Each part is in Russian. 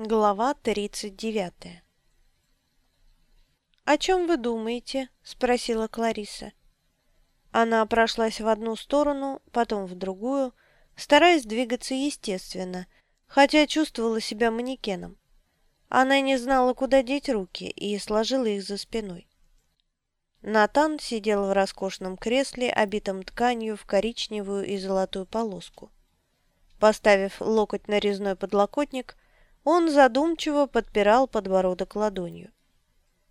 Глава 39 «О чем вы думаете?» – спросила Клариса. Она прошлась в одну сторону, потом в другую, стараясь двигаться естественно, хотя чувствовала себя манекеном. Она не знала, куда деть руки, и сложила их за спиной. Натан сидел в роскошном кресле, обитом тканью в коричневую и золотую полоску. Поставив локоть на резной подлокотник, он задумчиво подпирал подбородок ладонью.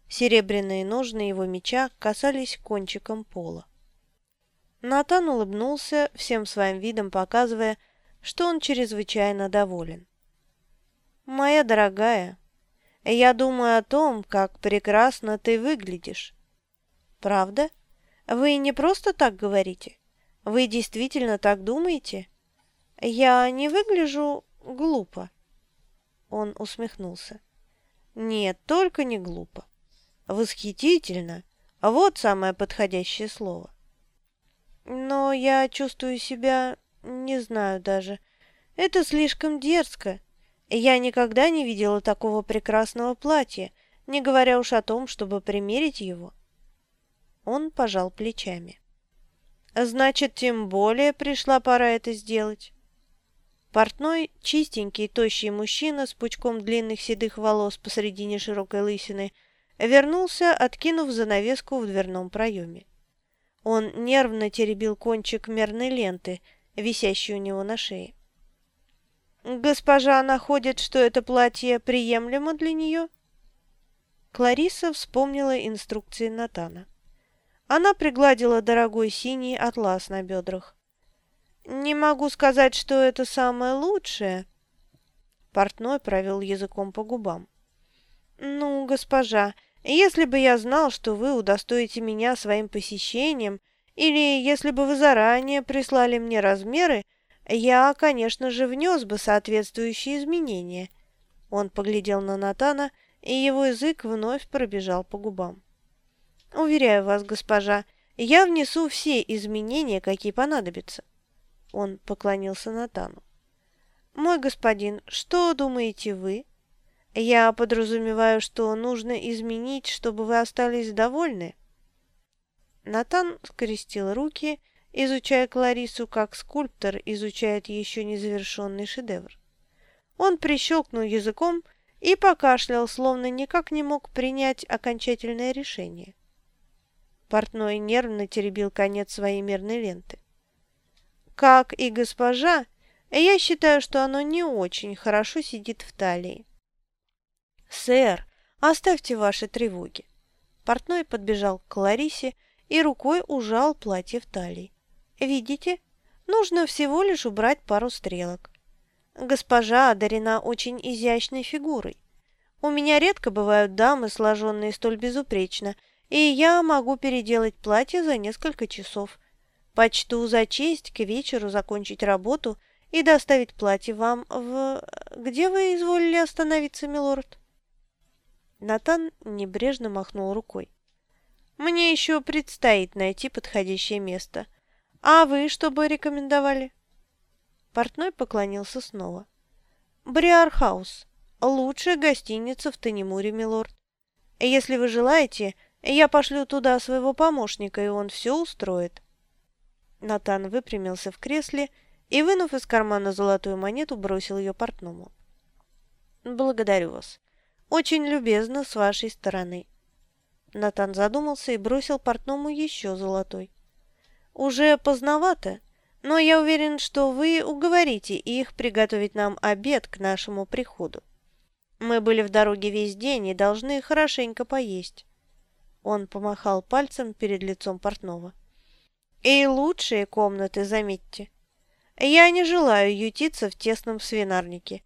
Серебряные ножны его меча касались кончиком пола. Натан улыбнулся, всем своим видом показывая, что он чрезвычайно доволен. «Моя дорогая, я думаю о том, как прекрасно ты выглядишь. Правда? Вы не просто так говорите? Вы действительно так думаете? Я не выгляжу глупо?» Он усмехнулся. «Нет, только не глупо. Восхитительно. Вот самое подходящее слово. Но я чувствую себя... не знаю даже. Это слишком дерзко. Я никогда не видела такого прекрасного платья, не говоря уж о том, чтобы примерить его». Он пожал плечами. «Значит, тем более пришла пора это сделать». Портной, чистенький, тощий мужчина с пучком длинных седых волос посредине широкой лысины, вернулся, откинув занавеску в дверном проеме. Он нервно теребил кончик мерной ленты, висящей у него на шее. «Госпожа находит, что это платье приемлемо для нее?» Клариса вспомнила инструкции Натана. Она пригладила дорогой синий атлас на бедрах. Не могу сказать, что это самое лучшее. Портной провел языком по губам. Ну, госпожа, если бы я знал, что вы удостоите меня своим посещением, или если бы вы заранее прислали мне размеры, я, конечно же, внес бы соответствующие изменения. Он поглядел на Натана, и его язык вновь пробежал по губам. Уверяю вас, госпожа, я внесу все изменения, какие понадобятся. Он поклонился Натану. «Мой господин, что думаете вы? Я подразумеваю, что нужно изменить, чтобы вы остались довольны». Натан скрестил руки, изучая Кларису, как скульптор изучает еще незавершенный шедевр. Он прищелкнул языком и покашлял, словно никак не мог принять окончательное решение. Портной нервно теребил конец своей мерной ленты. Как и госпожа, я считаю, что оно не очень хорошо сидит в талии. «Сэр, оставьте ваши тревоги». Портной подбежал к Кларисе и рукой ужал платье в талии. «Видите? Нужно всего лишь убрать пару стрелок. Госпожа одарена очень изящной фигурой. У меня редко бывают дамы, сложенные столь безупречно, и я могу переделать платье за несколько часов. Почту за честь к вечеру закончить работу и доставить платье вам в... Где вы изволили остановиться, милорд?» Натан небрежно махнул рукой. «Мне еще предстоит найти подходящее место. А вы что бы рекомендовали?» Портной поклонился снова. «Бриархаус. Лучшая гостиница в Танимуре, милорд. Если вы желаете, я пошлю туда своего помощника, и он все устроит». Натан выпрямился в кресле и, вынув из кармана золотую монету, бросил ее портному. «Благодарю вас. Очень любезно с вашей стороны». Натан задумался и бросил портному еще золотой. «Уже поздновато, но я уверен, что вы уговорите их приготовить нам обед к нашему приходу. Мы были в дороге весь день и должны хорошенько поесть». Он помахал пальцем перед лицом портного. И лучшие комнаты, заметьте. Я не желаю ютиться в тесном свинарнике.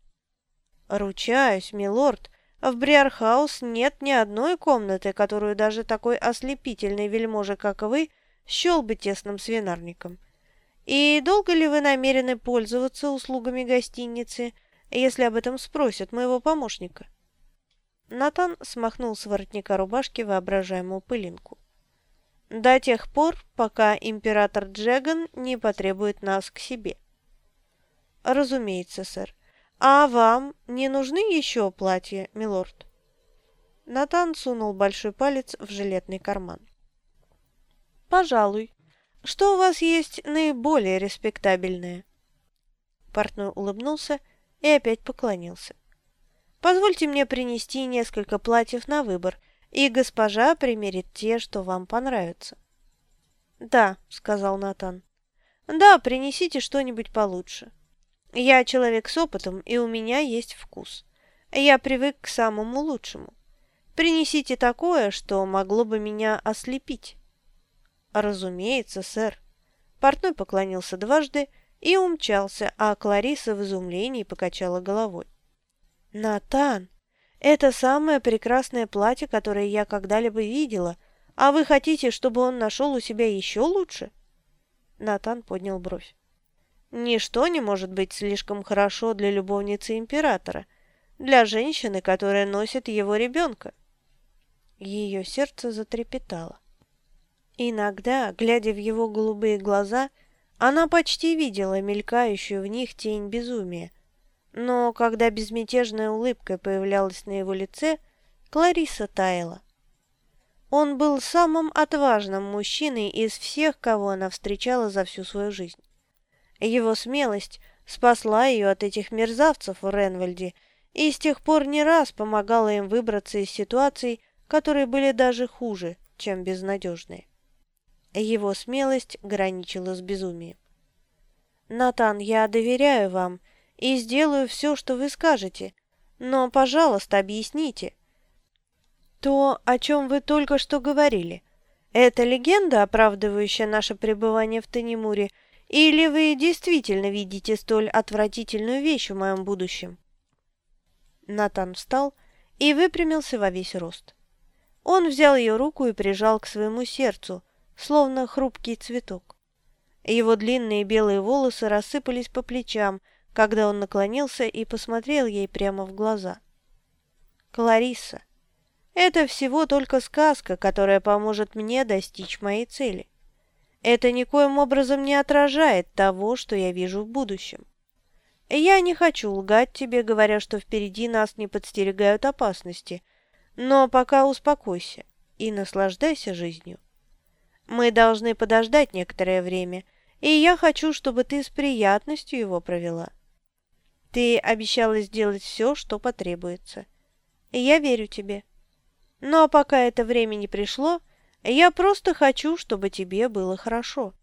Ручаюсь, милорд, в Бриархаус нет ни одной комнаты, которую даже такой ослепительный вельможа, как вы, счел бы тесным свинарником. И долго ли вы намерены пользоваться услугами гостиницы, если об этом спросят моего помощника?» Натан смахнул с воротника рубашки воображаемую пылинку. До тех пор, пока император Джеган не потребует нас к себе. Разумеется, сэр. «А вам не нужны еще платья, милорд?» Натан сунул большой палец в жилетный карман. «Пожалуй. Что у вас есть наиболее респектабельное?» Портной улыбнулся и опять поклонился. «Позвольте мне принести несколько платьев на выбор, и госпожа примерит те, что вам понравятся». «Да», — сказал Натан. «Да, принесите что-нибудь получше. Я человек с опытом, и у меня есть вкус. Я привык к самому лучшему. Принесите такое, что могло бы меня ослепить». «Разумеется, сэр». Портной поклонился дважды и умчался, а Клариса в изумлении покачала головой. «Натан, это самое прекрасное платье, которое я когда-либо видела, а вы хотите, чтобы он нашел у себя еще лучше?» Натан поднял бровь. «Ничто не может быть слишком хорошо для любовницы императора, для женщины, которая носит его ребенка». Ее сердце затрепетало. Иногда, глядя в его голубые глаза, она почти видела мелькающую в них тень безумия. Но когда безмятежная улыбка появлялась на его лице, Клариса таяла. Он был самым отважным мужчиной из всех, кого она встречала за всю свою жизнь. Его смелость спасла ее от этих мерзавцев в Ренвальде и с тех пор не раз помогала им выбраться из ситуаций, которые были даже хуже, чем безнадежные. Его смелость граничила с безумием. «Натан, я доверяю вам и сделаю все, что вы скажете, но, пожалуйста, объясните. То, о чем вы только что говорили, это легенда, оправдывающая наше пребывание в Танимуре, или вы действительно видите столь отвратительную вещь в моем будущем?» Натан встал и выпрямился во весь рост. Он взял ее руку и прижал к своему сердцу – словно хрупкий цветок. Его длинные белые волосы рассыпались по плечам, когда он наклонился и посмотрел ей прямо в глаза. «Клариса, это всего только сказка, которая поможет мне достичь моей цели. Это никоим образом не отражает того, что я вижу в будущем. Я не хочу лгать тебе, говоря, что впереди нас не подстерегают опасности, но пока успокойся и наслаждайся жизнью. Мы должны подождать некоторое время, и я хочу, чтобы ты с приятностью его провела. Ты обещала сделать все, что потребуется. Я верю тебе. Но пока это время не пришло, я просто хочу, чтобы тебе было хорошо.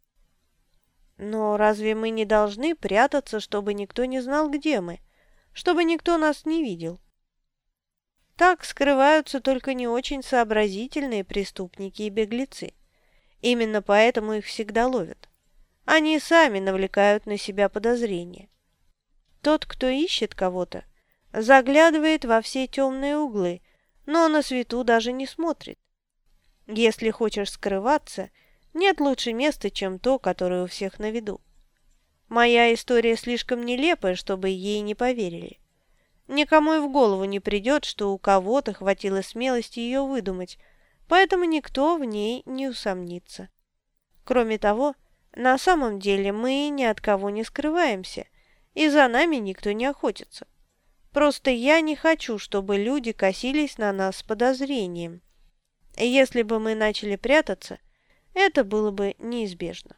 Но разве мы не должны прятаться, чтобы никто не знал, где мы, чтобы никто нас не видел? Так скрываются только не очень сообразительные преступники и беглецы. Именно поэтому их всегда ловят. Они сами навлекают на себя подозрения. Тот, кто ищет кого-то, заглядывает во все темные углы, но на свету даже не смотрит. Если хочешь скрываться, нет лучше места, чем то, которое у всех на виду. Моя история слишком нелепая, чтобы ей не поверили. Никому и в голову не придет, что у кого-то хватило смелости ее выдумать, поэтому никто в ней не усомнится. Кроме того, на самом деле мы ни от кого не скрываемся, и за нами никто не охотится. Просто я не хочу, чтобы люди косились на нас с подозрением. Если бы мы начали прятаться, это было бы неизбежно.